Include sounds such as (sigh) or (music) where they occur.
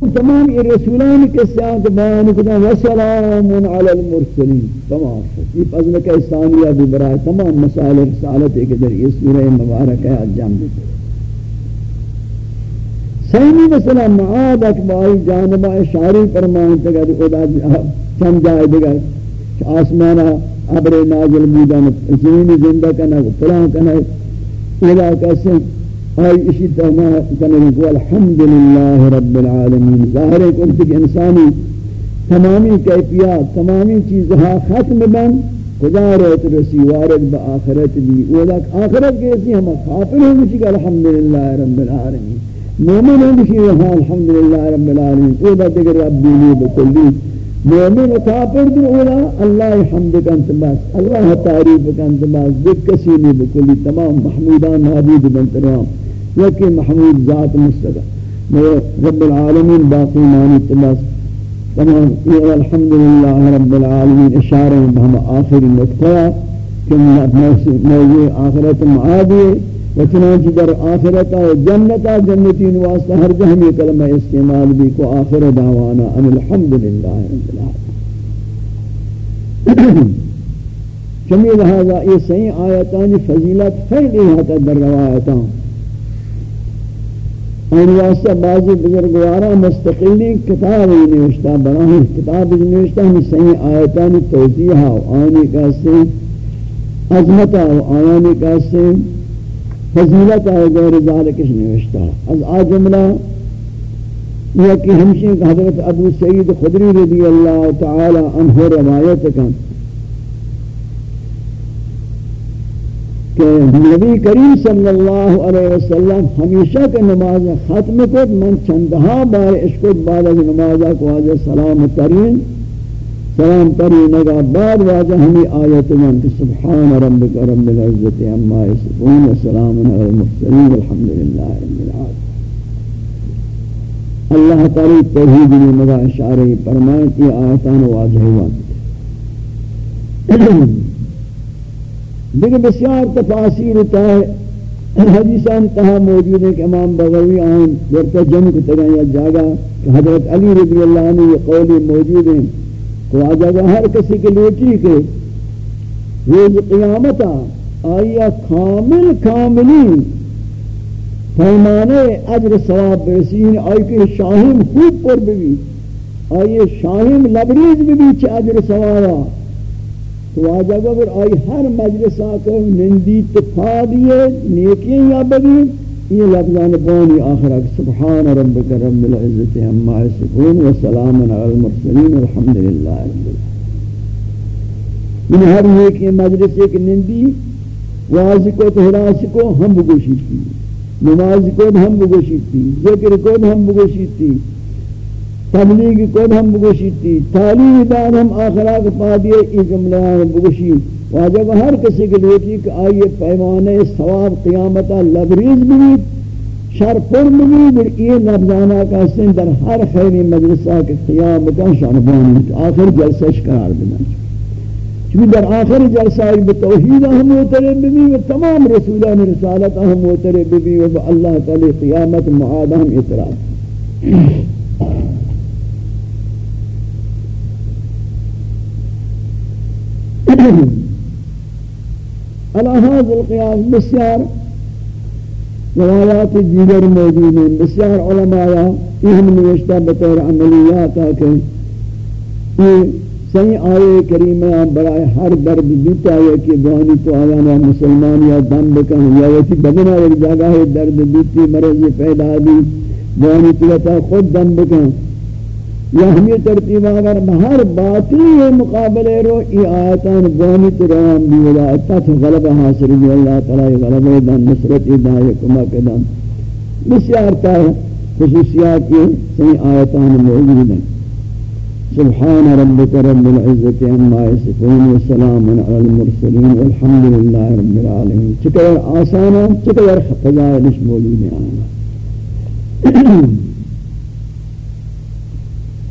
تمام یہ رسولان کے سیاحت بیان کتا وسلام علی المرسلین، تمام یہ فضل کا ثانیہ بھی برائے تمام مسائل رسالت ہے کہ در یہ سورہ مبارک ہے انجام دیتے سیمی مثلا معاد اکبائی جانبہ اشاری فرمائیں تگر خدا جی، چند جائے دیگر آسمانا عبر نازل بودن زمین زندہ کنا فلان کنا علاقہ سے آئی اسی تہما کنگی کو الحمدللہ رب العالمین. ظاہر ہے کہ انسانی تمامی کیفیات، تمامی چیزها ختم بن، خدا رہت رسی، وارد با آخرت بھی۔ اولاک آخرت کیسی ہم خافر ہوں گی کہ الحمدللہ رب العالمین۔ مومن ہوں گی کہ ہاں، الحمدللہ رب العالمین۔ اولا دیگر رب دینی بکلی مومن کافر دی اولا اللہ حمد کنت بس اللہ تعریف کنت بس دیکھ کسی نہیں بکلی تمام محمودان معبود بنت رام یکی محمود ذات مستقر رب العالمین باقی مانی تبس تمام یہ الحمدللہ رب العالمین اشارہ بہم آخری نقطہ کہ موضوع آخرت معادی وچنانچہ در آخرتا و جنتا جنتین واسطہ ہر جہم یہ کلمہ استعمال بھی کو آخر دعوانا ان الحمدللہ رب العالمین. چمی لہذا یہ صحیح آیتان فضیلت فیلی حتا در روایتان. ان واسطہ بعضی بزرگوارا مستقلی کتابی نوشتا براہ کتابی نوشتا ہمیں صحیح آیتان توضیحا و آنی کہتے عظمتا و آنی کہتے فضیلت ہے غیر ذالکش نوشتا از آ جملہ یہ کہ ہمشہ حضرت ابو سعید خدری رضی اللہ تعالی عنہ روایت کا کہ نبی کریم صلی اللہ علیہ وسلم ہمیشہ کے نماز ختم کو من چندہا بار اشکت بعد از نمازہ کو آجا سلام ترین سلام تری نگا بعد واجہ ہمیں آیت من کہ سبحان ربک رب العزت عما یصفون وسلام علی المرسلین والحمدللہ رب العالمین. اللہ تعالی توحید میں مگا اشارہ فرمائے کہ آیتان واضح وان دیکھ بسیار تفاصیل تا ہے۔ حدیثان تہا موجود ہے کہ امام بغوی آئین ورطہ جمع کو تگا یا جاگا، کہ حضرت علی رضی اللہ عنہ یہ قولی موجود ہیں۔ تو آجا گا ہر کسی کے لوٹی کے روز قیامتا آیا کامل کاملی پیمانے عجر ثواب برسین آئی کہ شاہم خوب پر بھی۔ آئیے شاہم لبریز بھی چھ عجر ثوابا تو آجا اگر آئی ہر مجلس آکر نندی تفادیے نیکیں یا بدی یہ لفظان بانی آخر سبحان ربک رب العزت عما یصفون و سلام علی المرسلین، الحمدللہ من یعنی ہر ایک یہ مجلس، ایک نندی واز کو، تہراس کو ہم بگوشی تھی، نماز کو ہم بگوشی تھی، ذکر کو ہم بگوشی تھی تبلیغ کو ہم بگوشی تھی تعلیم دار ہم آخرات پا دیے یہ جملہ ہم بگوشی۔ واجب ہر کسی کے لیے کہ آئیے پیمانے ثواب قیامتا لبریز بھی شر پر بھی یہ لفظانہ کا سن در ہر خیری مجلسہ کے قیام کا شربانی آخر جلسہ قرار بنا چونکہ در آخر جلسہ ایک بتوحید ہم موترے بھی و تمام رسولان رسالت ہم موترے بھی و اللہ تعالی قیامت معاد ہم اعتراف۔ (coughs) على هذا القياس بسيار روایات دیگر موجود ہیں بسیار علماء اہم نوشتہ بطور عملیات آکے یہ صحیح آئے کریمہ برائے ہر درد دیتا ہے کہ بہانی تو آیانا مسلمان یا دم بکن یا ویسی بدنا ایک جگہ ہے درد دیتی مرض پیدا دی بہانی تو خود دم بکن۔ یا ہمیں ترتیب اگر ہر باطلی مقابلے رو ای آیتان گونی ترام بھی ولا اتت غلب حاصل بھی اللہ تعالی غلب دان نصرت دان کمک دان۔ بسیار تا خصوصیات یہ صحیح آیتان موجود ہیں۔ سبحان ربك رب العزة عما يصفون وسلام على المرسلين والحمد لله رب العالمين چکر آسانا چکر فضائلش موجود ہیں آنا